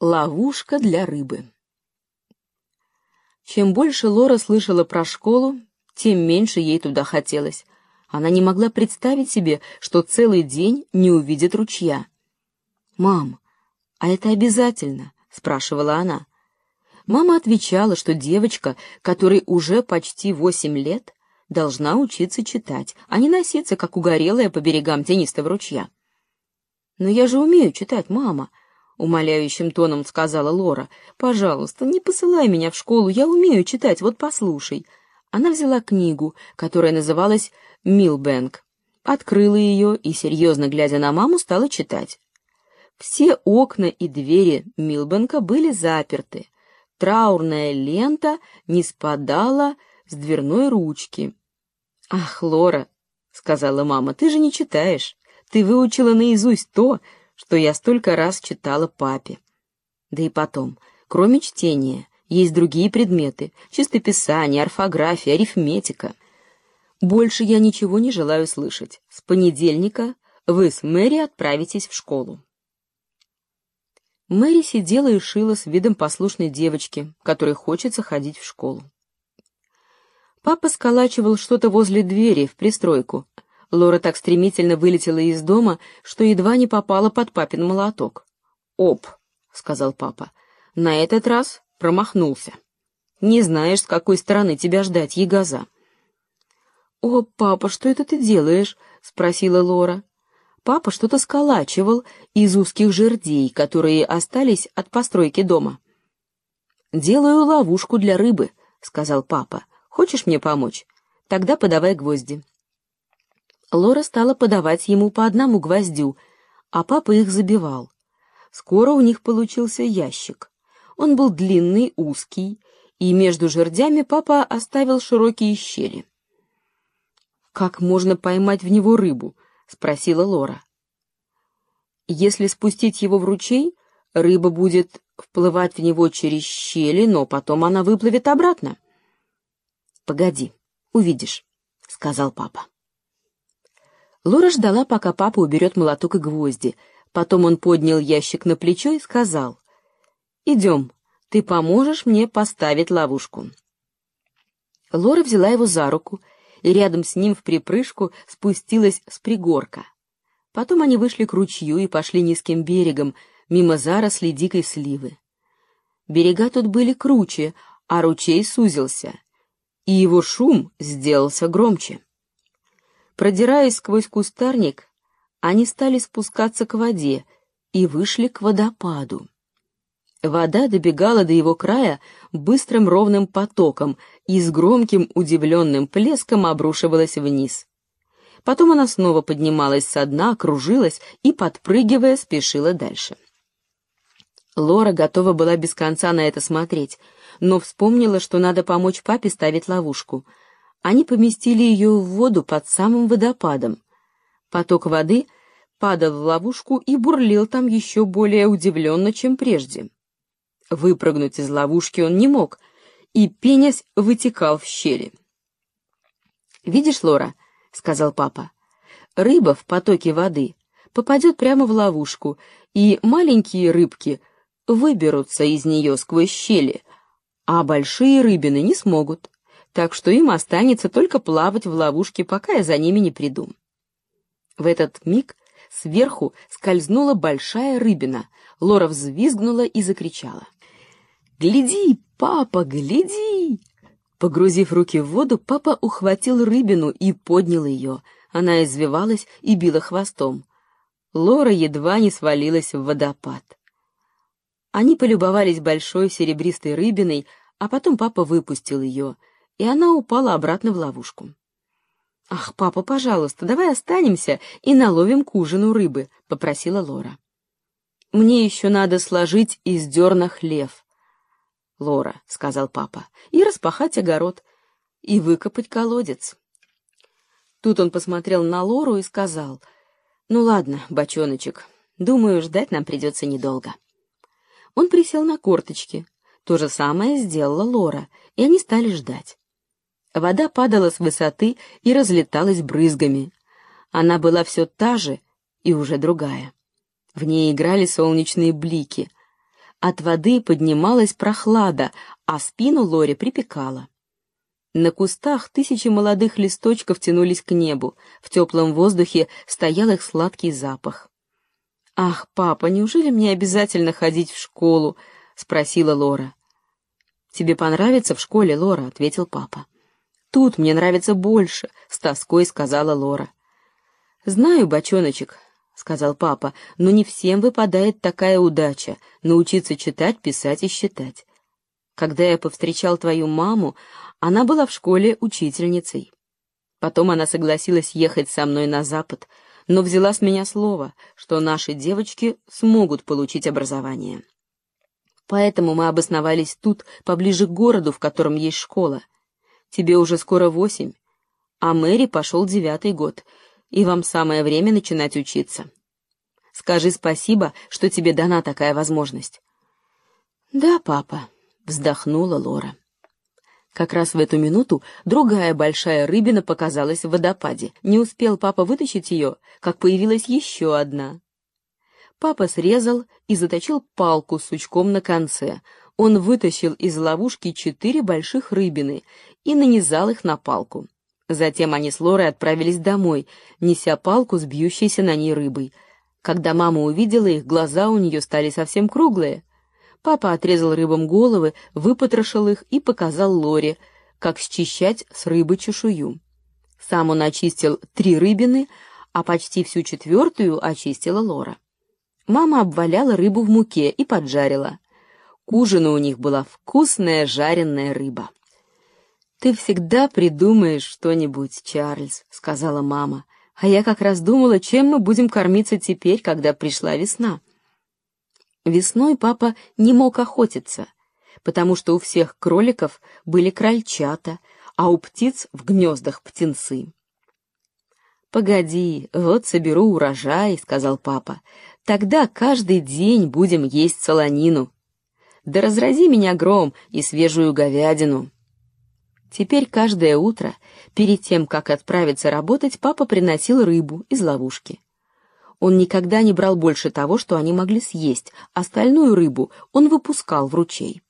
Ловушка для рыбы. Чем больше Лора слышала про школу, тем меньше ей туда хотелось. Она не могла представить себе, что целый день не увидит ручья. «Мам, а это обязательно?» — спрашивала она. Мама отвечала, что девочка, которой уже почти восемь лет, должна учиться читать, а не носиться, как угорелая, по берегам тенистого ручья. «Но я же умею читать, мама», — умоляющим тоном сказала Лора. «Пожалуйста, не посылай меня в школу, я умею читать, вот послушай». Она взяла книгу, которая называлась «Милбэнк», открыла ее и, серьезно глядя на маму, стала читать. Все окна и двери Милбэнка были заперты. Траурная лента не спадала с дверной ручки. «Ах, Лора», — сказала мама, — «ты же не читаешь. Ты выучила наизусть то, что я столько раз читала папе. Да и потом, кроме чтения, есть другие предметы — чистописание, орфография, арифметика. Больше я ничего не желаю слышать. С понедельника вы с Мэри отправитесь в школу. Мэри сидела и шила с видом послушной девочки, которой хочется ходить в школу. Папа сколачивал что-то возле двери в пристройку, Лора так стремительно вылетела из дома, что едва не попала под папин молоток. «Оп!» — сказал папа. «На этот раз промахнулся. Не знаешь, с какой стороны тебя ждать, ягоза». «О, папа, что это ты делаешь?» — спросила Лора. Папа что-то сколачивал из узких жердей, которые остались от постройки дома. «Делаю ловушку для рыбы», — сказал папа. «Хочешь мне помочь? Тогда подавай гвозди». Лора стала подавать ему по одному гвоздю, а папа их забивал. Скоро у них получился ящик. Он был длинный, узкий, и между жердями папа оставил широкие щели. «Как можно поймать в него рыбу?» — спросила Лора. «Если спустить его в ручей, рыба будет вплывать в него через щели, но потом она выплывет обратно». «Погоди, увидишь», — сказал папа. Лора ждала, пока папа уберет молоток и гвозди. Потом он поднял ящик на плечо и сказал, «Идем, ты поможешь мне поставить ловушку». Лора взяла его за руку, и рядом с ним в припрыжку спустилась с пригорка. Потом они вышли к ручью и пошли низким берегом, мимо зарослей дикой сливы. Берега тут были круче, а ручей сузился, и его шум сделался громче. Продираясь сквозь кустарник, они стали спускаться к воде и вышли к водопаду. Вода добегала до его края быстрым ровным потоком и с громким удивленным плеском обрушивалась вниз. Потом она снова поднималась со дна, кружилась и, подпрыгивая, спешила дальше. Лора готова была без конца на это смотреть, но вспомнила, что надо помочь папе ставить ловушку — они поместили ее в воду под самым водопадом. Поток воды падал в ловушку и бурлил там еще более удивленно, чем прежде. Выпрыгнуть из ловушки он не мог, и, пенясь, вытекал в щели. «Видишь, Лора», — сказал папа, — «рыба в потоке воды попадет прямо в ловушку, и маленькие рыбки выберутся из нее сквозь щели, а большие рыбины не смогут так что им останется только плавать в ловушке, пока я за ними не приду. В этот миг сверху скользнула большая рыбина. Лора взвизгнула и закричала. «Гляди, папа, гляди!» Погрузив руки в воду, папа ухватил рыбину и поднял ее. Она извивалась и била хвостом. Лора едва не свалилась в водопад. Они полюбовались большой серебристой рыбиной, а потом папа выпустил ее — и она упала обратно в ловушку. «Ах, папа, пожалуйста, давай останемся и наловим к ужину рыбы», — попросила Лора. «Мне еще надо сложить из дерна хлев». «Лора», — сказал папа, — «и распахать огород, и выкопать колодец». Тут он посмотрел на Лору и сказал, «Ну ладно, бочоночек, думаю, ждать нам придется недолго». Он присел на корточки. То же самое сделала Лора, и они стали ждать. Вода падала с высоты и разлеталась брызгами. Она была все та же и уже другая. В ней играли солнечные блики. От воды поднималась прохлада, а спину Лоре припекала. На кустах тысячи молодых листочков тянулись к небу, в теплом воздухе стоял их сладкий запах. «Ах, папа, неужели мне обязательно ходить в школу?» — спросила Лора. «Тебе понравится в школе, Лора?» — ответил папа. «Тут мне нравится больше», — с тоской сказала Лора. «Знаю, бочоночек», — сказал папа, — «но не всем выпадает такая удача — научиться читать, писать и считать. Когда я повстречал твою маму, она была в школе учительницей. Потом она согласилась ехать со мной на запад, но взяла с меня слово, что наши девочки смогут получить образование. Поэтому мы обосновались тут, поближе к городу, в котором есть школа. Тебе уже скоро восемь, а Мэри пошел девятый год, и вам самое время начинать учиться. Скажи спасибо, что тебе дана такая возможность. Да, папа, вздохнула Лора. Как раз в эту минуту другая большая рыбина показалась в водопаде. Не успел папа вытащить ее, как появилась еще одна. Папа срезал и заточил палку с сучком на конце. Он вытащил из ловушки четыре больших рыбины и нанизал их на палку. Затем они с Лорой отправились домой, неся палку с бьющейся на ней рыбой. Когда мама увидела их, глаза у нее стали совсем круглые — Папа отрезал рыбам головы, выпотрошил их и показал Лоре, как счищать с рыбы чешую. Сам он очистил три рыбины, а почти всю четвертую очистила Лора. Мама обваляла рыбу в муке и поджарила. К ужину у них была вкусная жареная рыба. «Ты всегда придумаешь что-нибудь, Чарльз», — сказала мама. «А я как раз думала, чем мы будем кормиться теперь, когда пришла весна». Весной папа не мог охотиться, потому что у всех кроликов были крольчата, а у птиц в гнездах птенцы. «Погоди, вот соберу урожай», — сказал папа. «Тогда каждый день будем есть солонину. Да разрази меня гром и свежую говядину». Теперь каждое утро, перед тем, как отправиться работать, папа приносил рыбу из ловушки. Он никогда не брал больше того, что они могли съесть, остальную рыбу он выпускал в ручей.